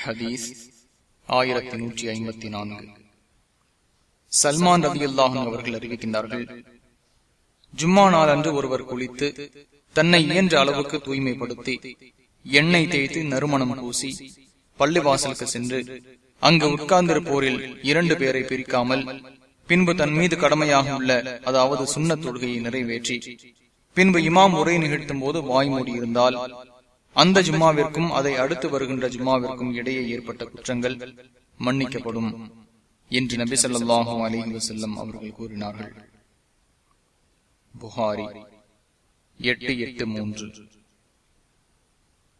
ஹதீஸ் ஆயிரத்தி நூற்றி ஐம்பத்தி நான்கு. சல்மான் ரவி அல்லாஹும் அவர்கள் அறிவிக்கின்றார்கள் ஜும்மா நாள் அன்று ஒருவர் குளித்து தன்னை இயன்ற அளவுக்கு தூய்மைப்படுத்தி எண்ணெய் தேய்த்து நறுமணம் பூசி பள்ளிவாசலுக்கு சென்று அங்கு உட்கார்ந்திருப்போரில் இரண்டு பேரை பிரிக்காமல் பின்பு தன் மீது கடமையாக உள்ள அதாவது சுண்ண தொழுகையை நிறைவேற்றி பின்பு இமாம் உரை நிகழ்த்தும் போது வாய் மூடி இருந்தால் அந்த ஜும்மாவிற்கும் அதை அடுத்து வருகின்ற ஜும்மாவிற்கும் இடையே ஏற்பட்ட குற்றங்கள் மன்னிக்கப்படும் என்று நபி சொல்லாஹு அலி வசல்லம் அவர்கள் கூறினார்கள். புகாரி எட்டு எட்டு மூன்று.